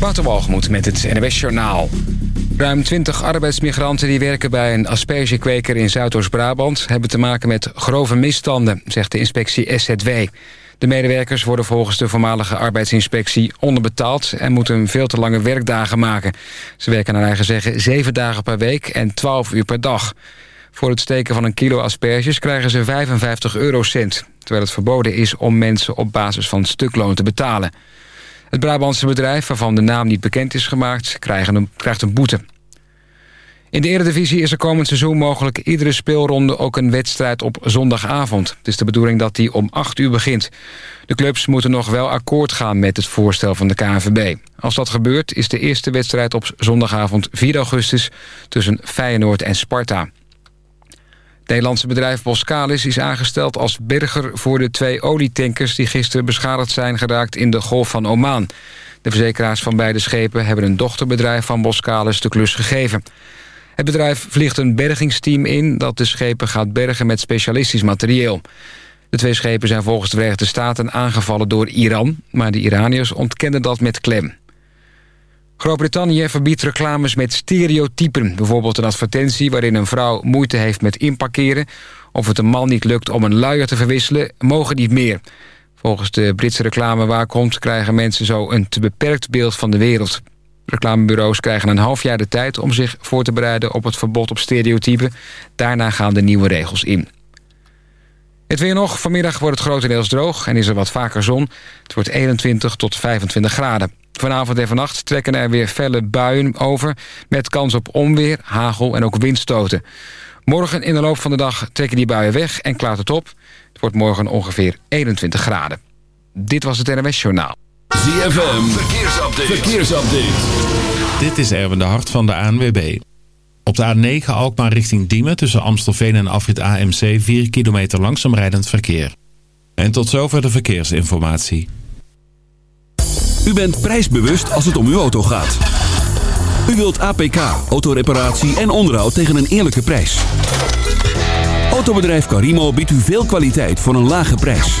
Waterwalgemoed met het NWS Journaal. Ruim 20 arbeidsmigranten die werken bij een aspergekweker in Zuidoost-Brabant... hebben te maken met grove misstanden, zegt de inspectie SZW. De medewerkers worden volgens de voormalige arbeidsinspectie onderbetaald... en moeten veel te lange werkdagen maken. Ze werken naar eigen zeggen 7 dagen per week en 12 uur per dag. Voor het steken van een kilo asperges krijgen ze 55 eurocent... terwijl het verboden is om mensen op basis van stukloon te betalen. Het Brabantse bedrijf, waarvan de naam niet bekend is gemaakt... krijgt een boete. In de Eredivisie is er komend seizoen mogelijk iedere speelronde ook een wedstrijd op zondagavond. Het is de bedoeling dat die om 8 uur begint. De clubs moeten nog wel akkoord gaan met het voorstel van de KNVB. Als dat gebeurt is de eerste wedstrijd op zondagavond 4 augustus tussen Feyenoord en Sparta. Nederlandse bedrijf Boskalis is aangesteld als berger voor de twee olietankers... die gisteren beschadigd zijn geraakt in de Golf van Oman. De verzekeraars van beide schepen hebben een dochterbedrijf van Boskalis de klus gegeven. Het bedrijf vliegt een bergingsteam in dat de schepen gaat bergen met specialistisch materieel. De twee schepen zijn volgens de Verenigde Staten aangevallen door Iran... maar de Iraniërs ontkenden dat met klem. Groot-Brittannië verbiedt reclames met stereotypen. Bijvoorbeeld een advertentie waarin een vrouw moeite heeft met inparkeren... of het een man niet lukt om een luier te verwisselen, mogen niet meer. Volgens de Britse reclamewaakhond krijgen mensen zo een te beperkt beeld van de wereld. Reclamebureaus krijgen een half jaar de tijd om zich voor te bereiden op het verbod op stereotypen. Daarna gaan de nieuwe regels in. Het weer nog. Vanmiddag wordt het grotendeels droog en is er wat vaker zon. Het wordt 21 tot 25 graden. Vanavond en vannacht trekken er weer felle buien over... met kans op onweer, hagel en ook windstoten. Morgen in de loop van de dag trekken die buien weg en klaart het op. Het wordt morgen ongeveer 21 graden. Dit was het NMS Journaal. ZFM, verkeersupdate. verkeersupdate. Dit is Erwin de Hart van de ANWB. Op de A9 Alkmaar richting Diemen tussen Amstelveen en Afrit AMC 4 kilometer langzaam rijdend verkeer. En tot zover de verkeersinformatie. U bent prijsbewust als het om uw auto gaat. U wilt APK, autoreparatie en onderhoud tegen een eerlijke prijs. Autobedrijf Carimo biedt u veel kwaliteit voor een lage prijs.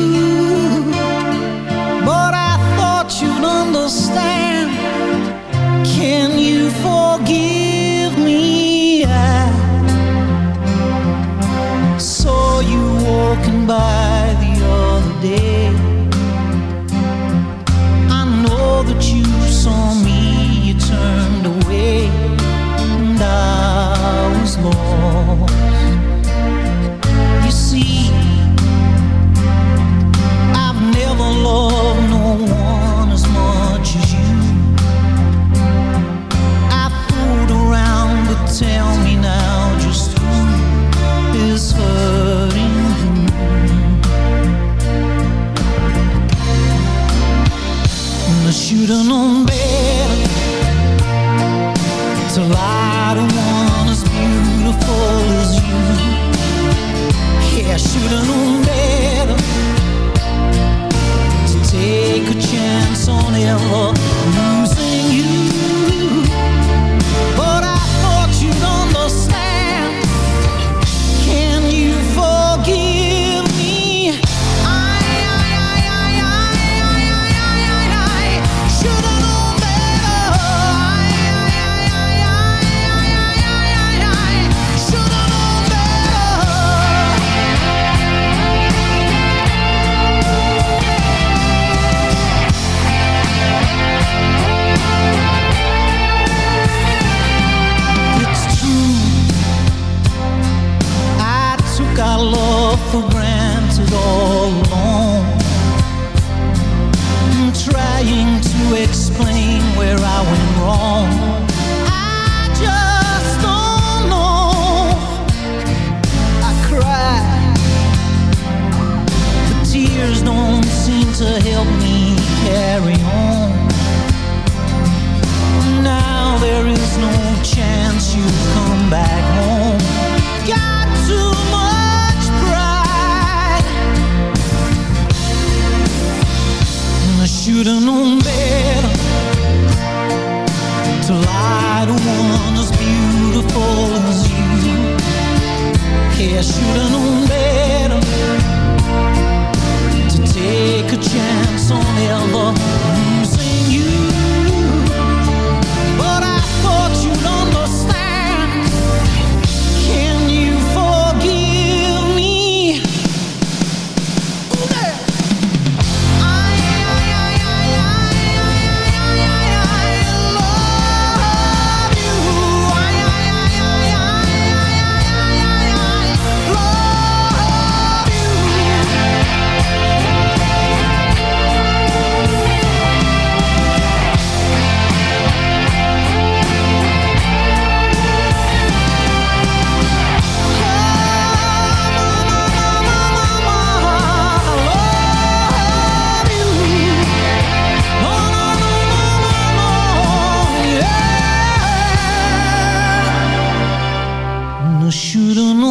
shouldn't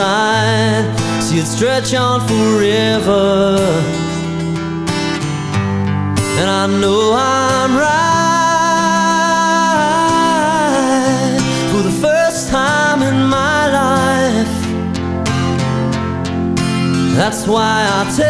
side, she'd stretch on forever. And I know I'm right for the first time in my life. That's why I take.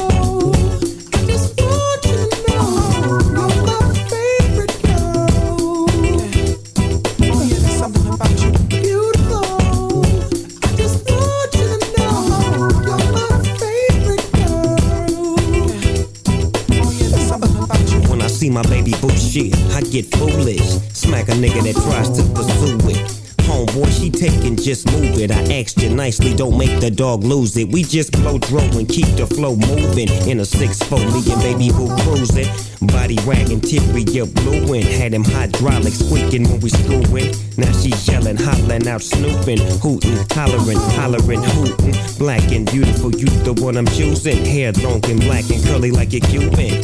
shit, I get foolish. Smack a nigga that tries to pursue it. Homeboy, she taking, just move it. I asked you nicely, don't make the dog lose it. We just blow throw and keep the flow moving. In a 6-4, me and baby boo cruising. Body wagging, teary, you blueing. Had them hydraulics squeaking when we screwing. Now she yelling, hollering out, snooping, hooting, hollering, hollering, hooting. Black and beautiful, you the one I'm choosing. Hair long and black and curly like a Cuban.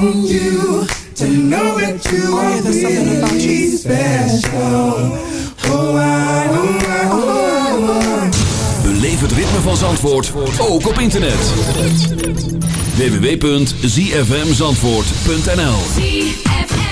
on you to know that you oh, are the there's something about you special. Oh, I, oh, oh, oh, oh Beleef het ritme van Zandvoort ook op internet. www.zfmzandvoort.nl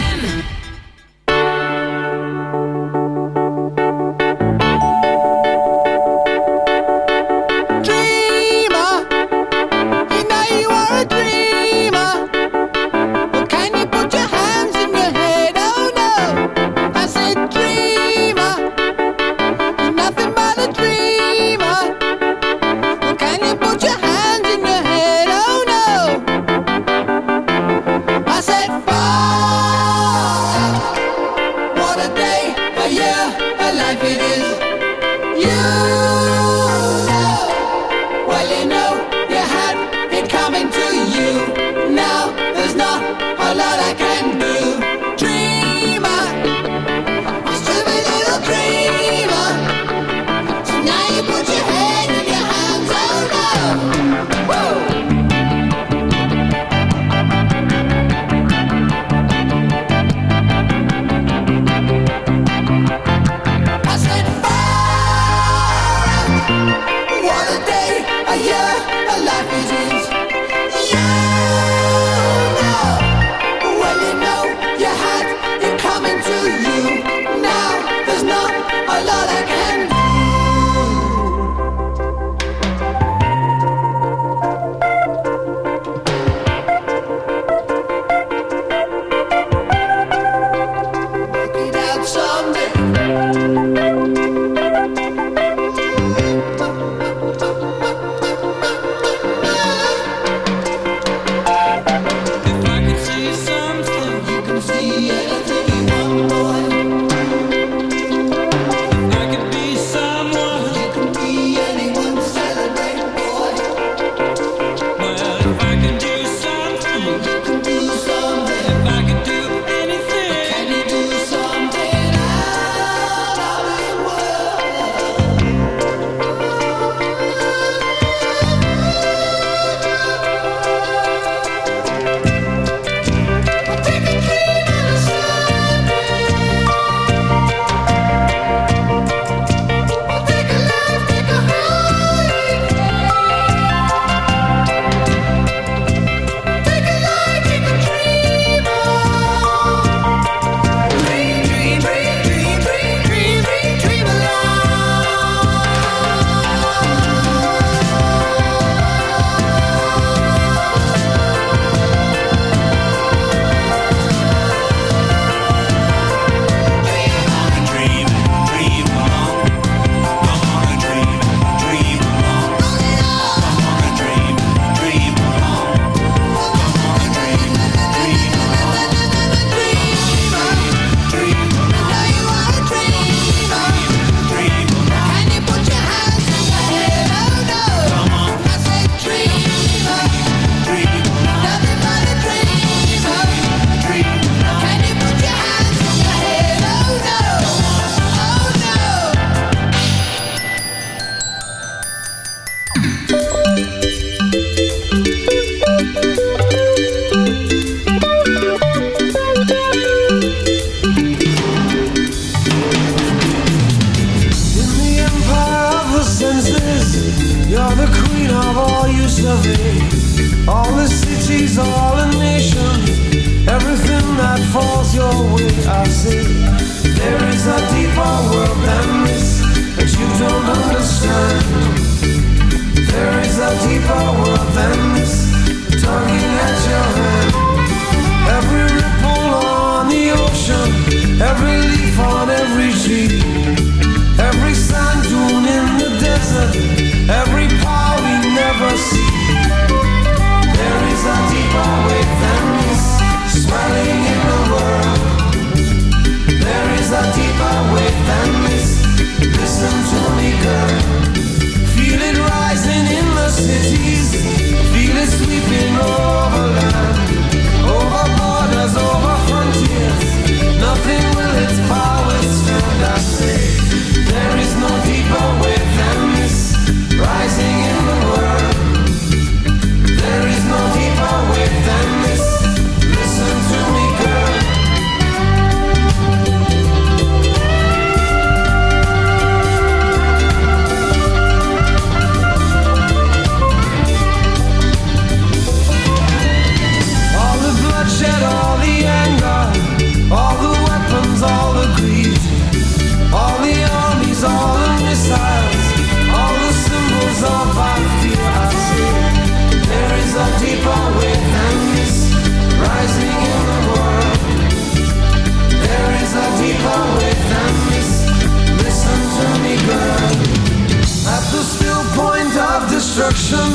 the still point of destruction,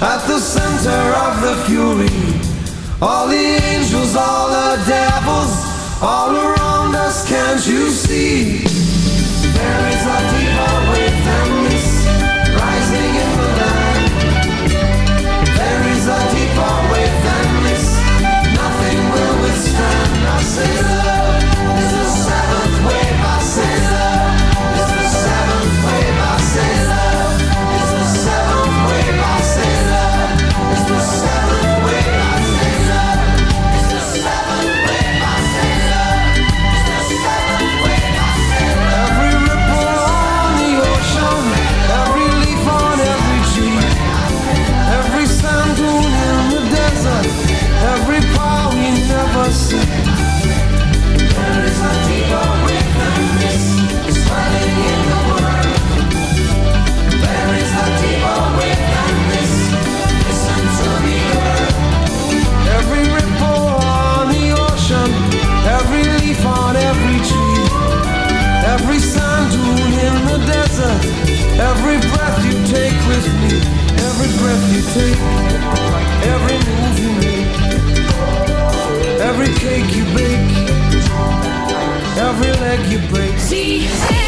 at the center of the fury. All the angels, all the devils, all around us, can't you see? There is a deeper wave than this, rising in the land. There is a deeper wave than this, nothing will withstand us. breath you take, every move you make, every cake you bake, every leg you break. See.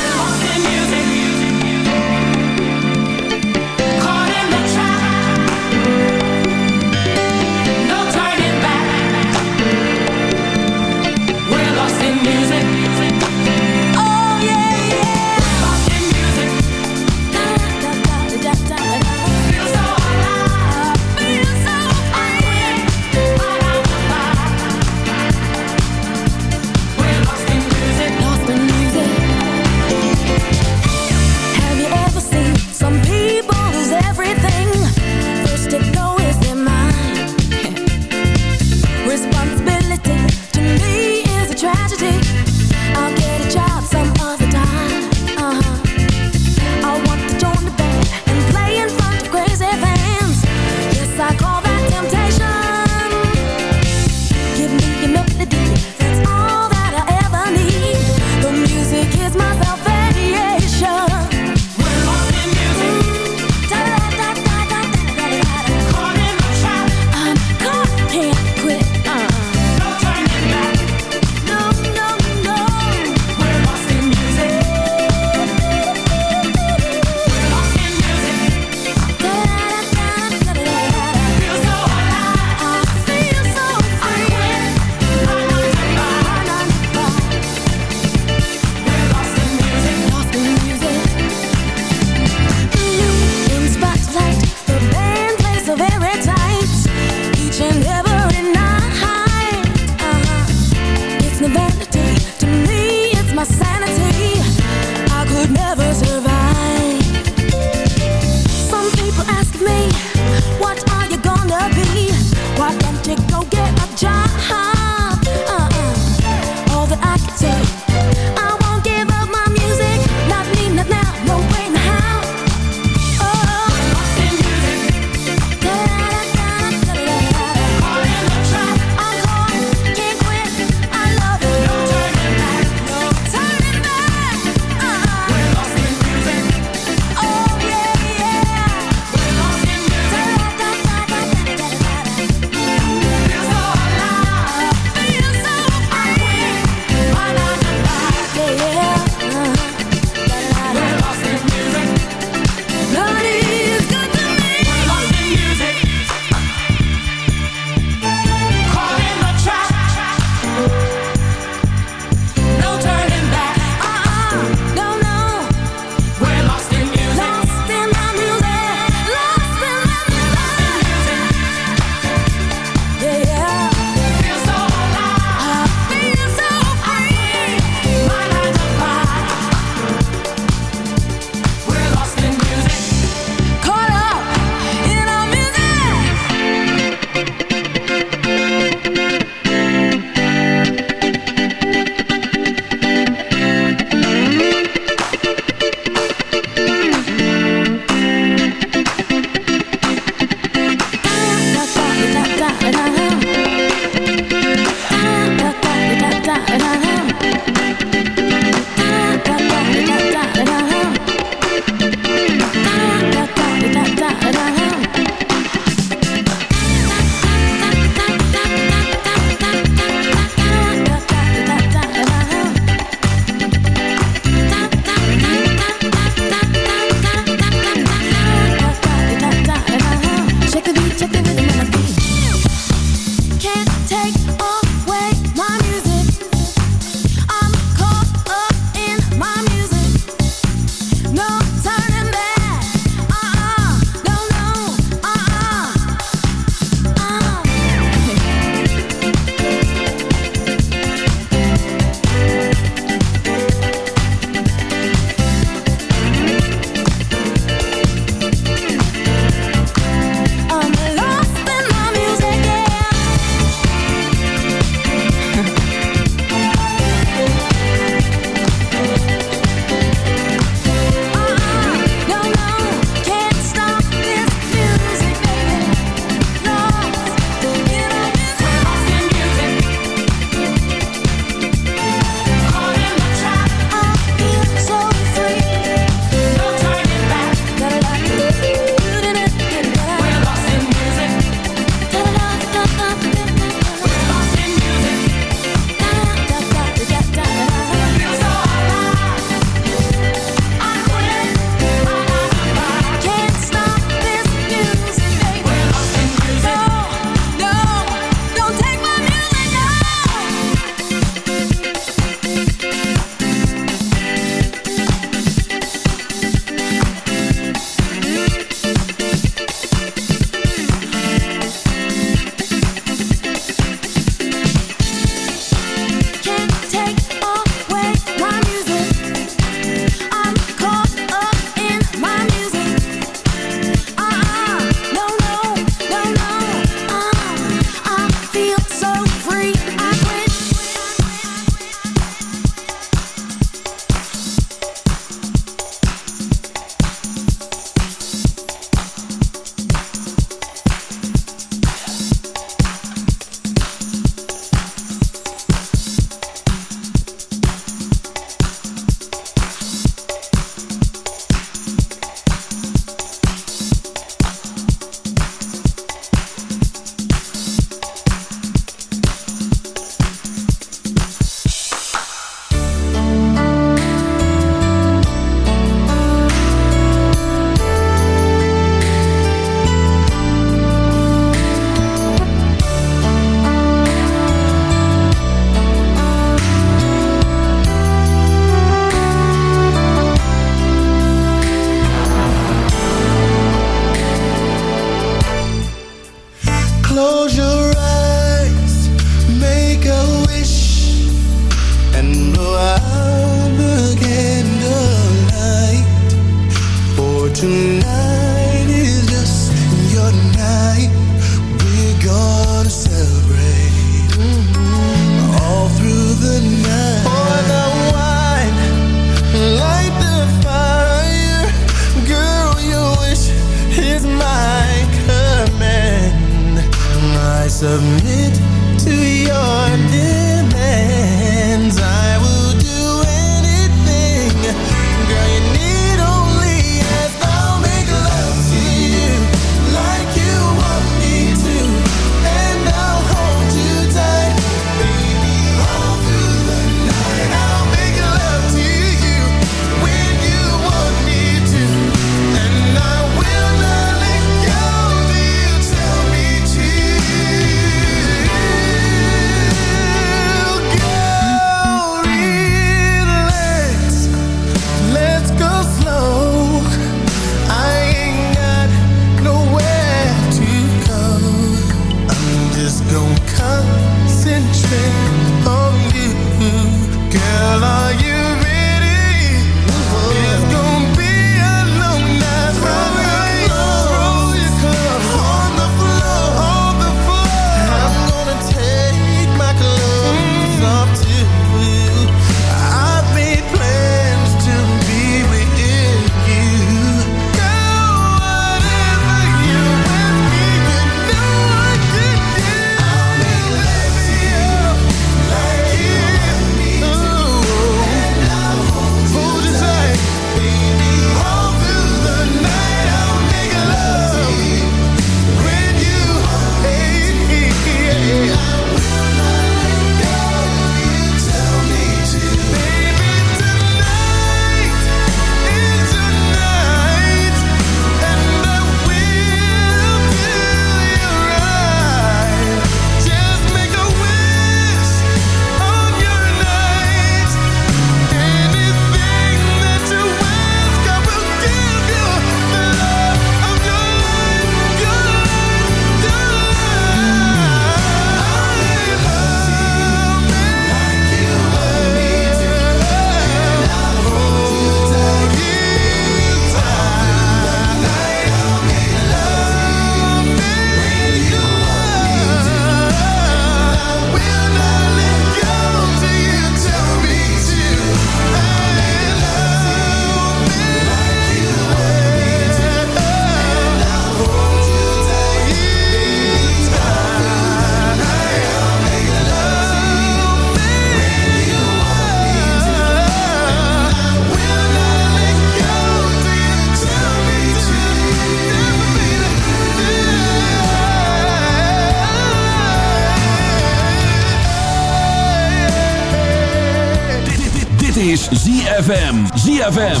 is ZFM. ZFM.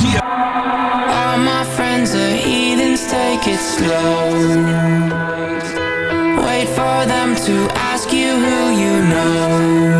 All my friends are heathens, take it slow. Wait for them to ask you who you know.